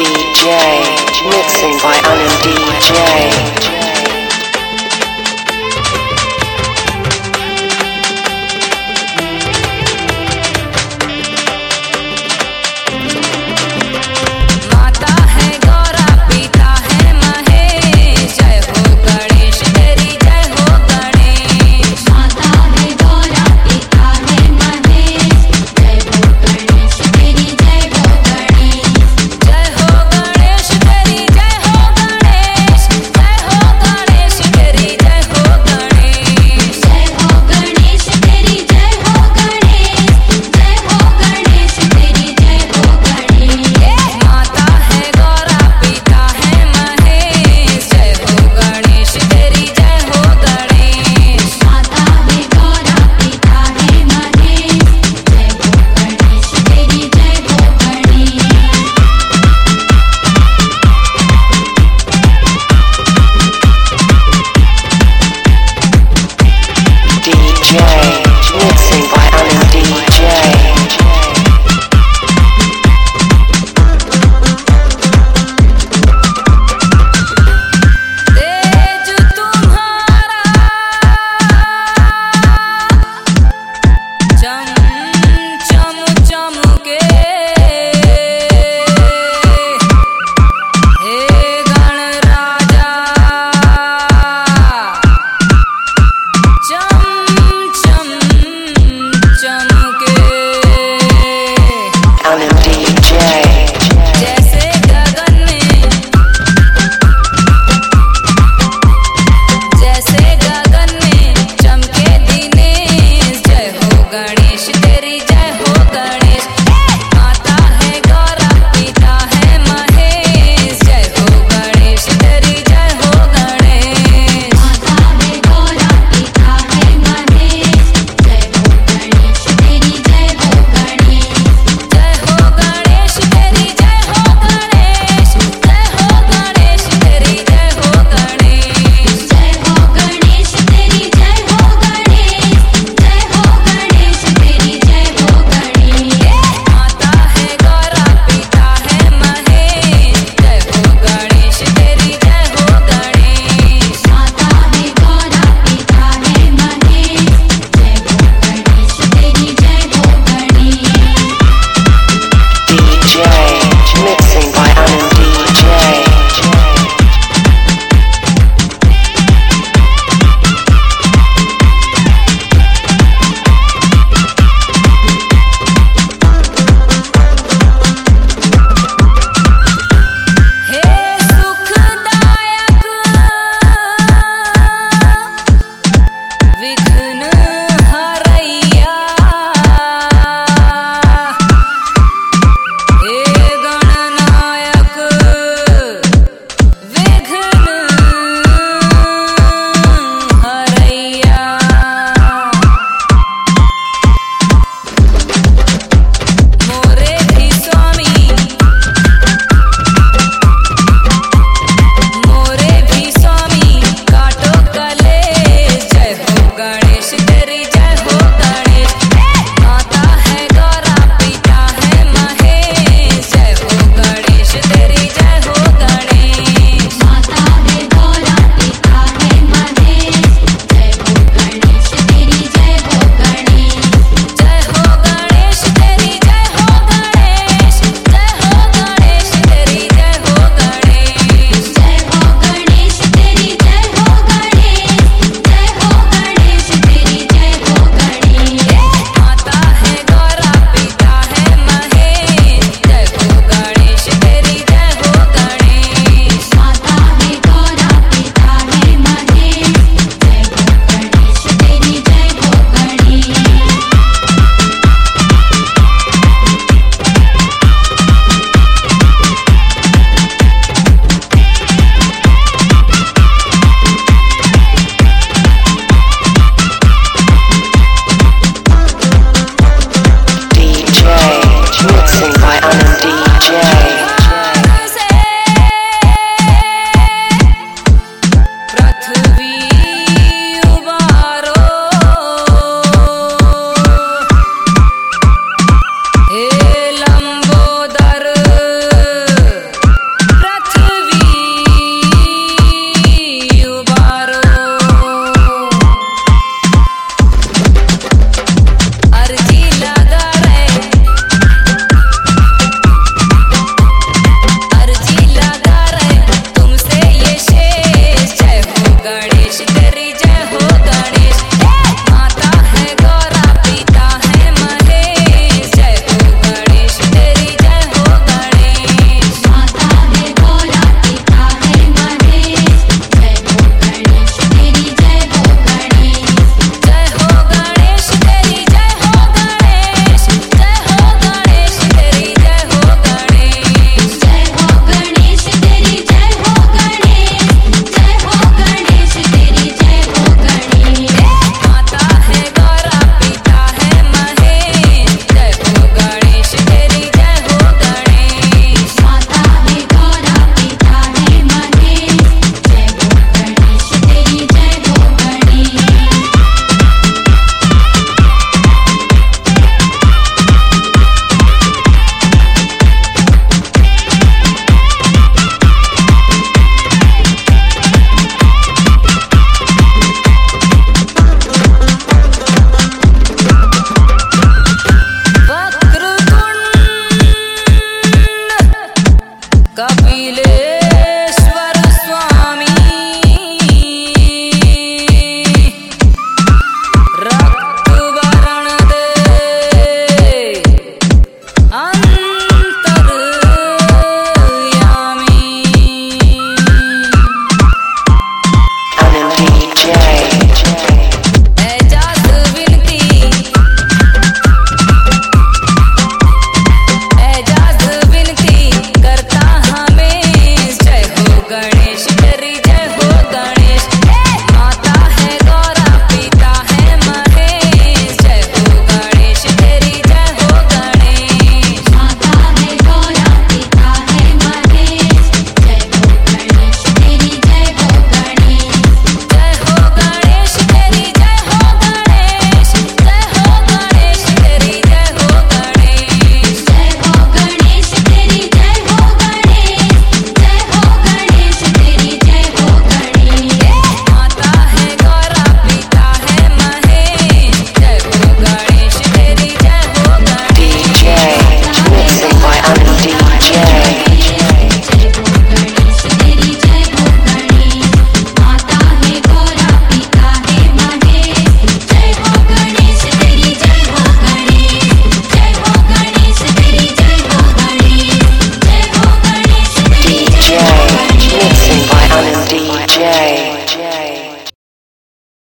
DJ. Mixing by Alan DJ. yeah.